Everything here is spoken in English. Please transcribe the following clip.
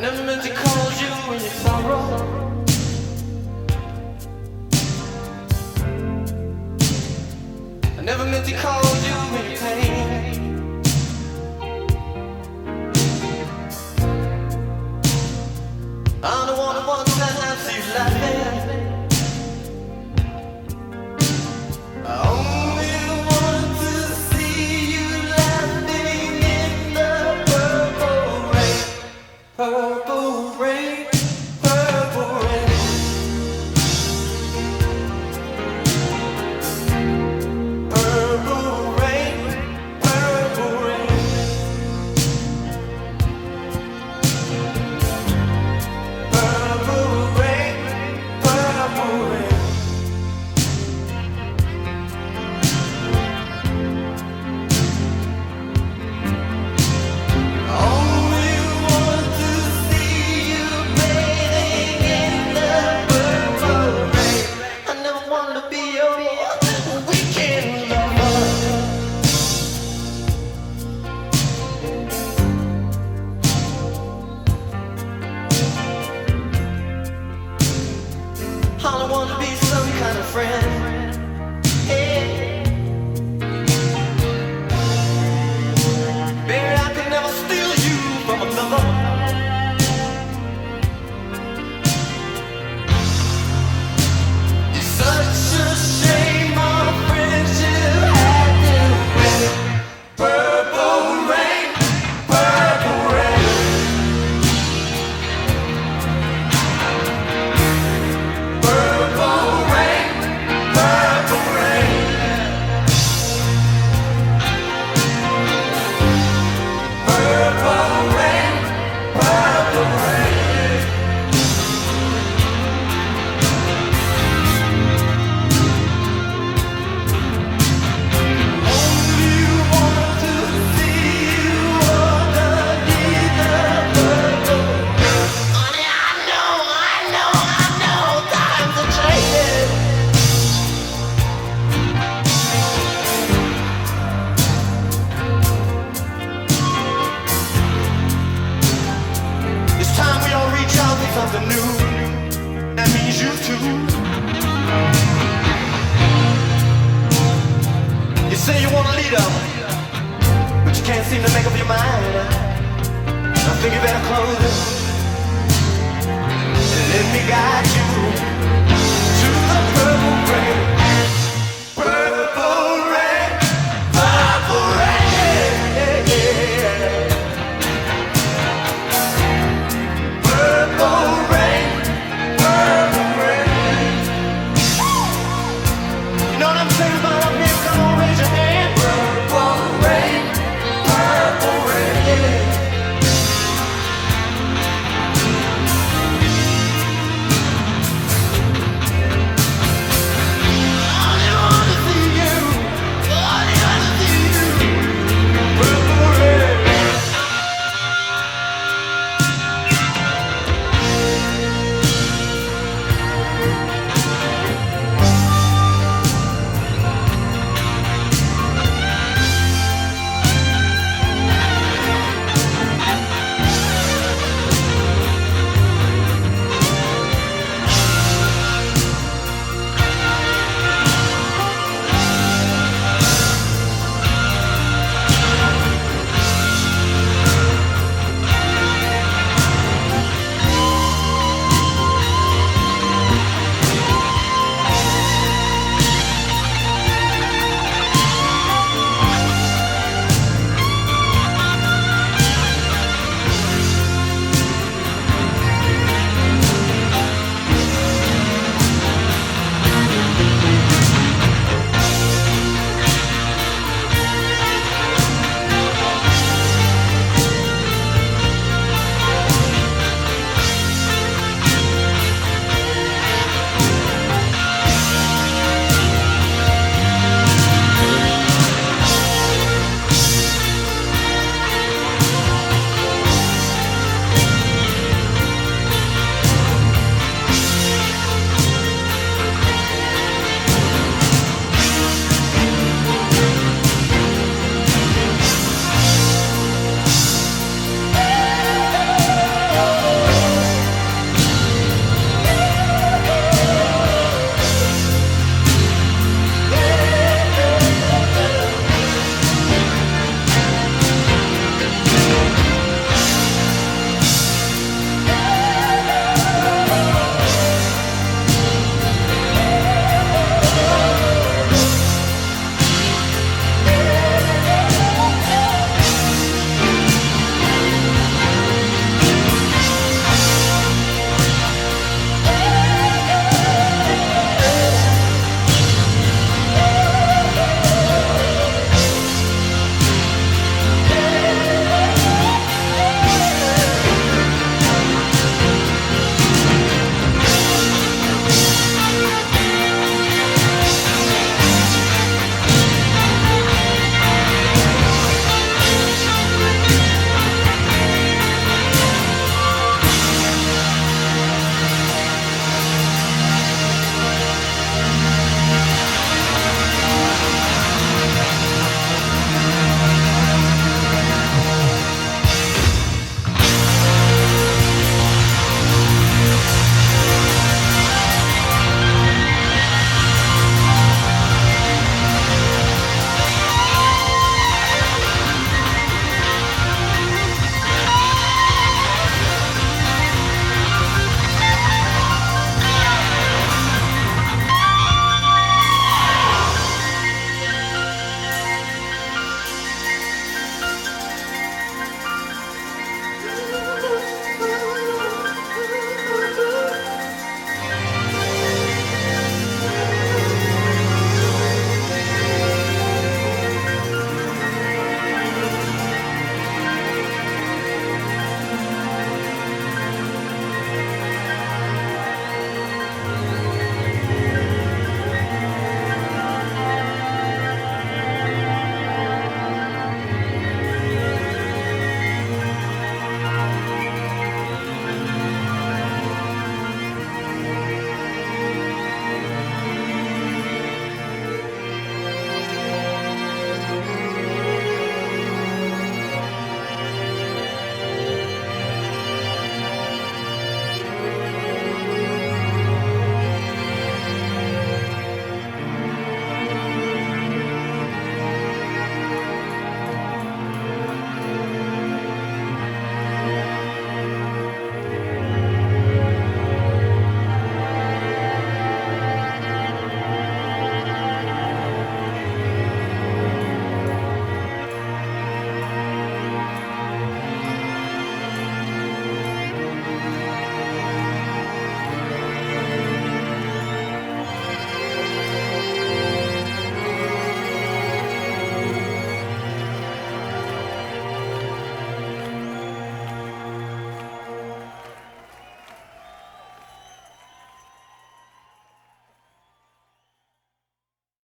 never meant to cause you any sorrow. I never meant to cause you any pain. I don't wanna. wants. purple All I wanna be some kind of friend. can't seem to make up your mind. I think you better close it and let me guide you.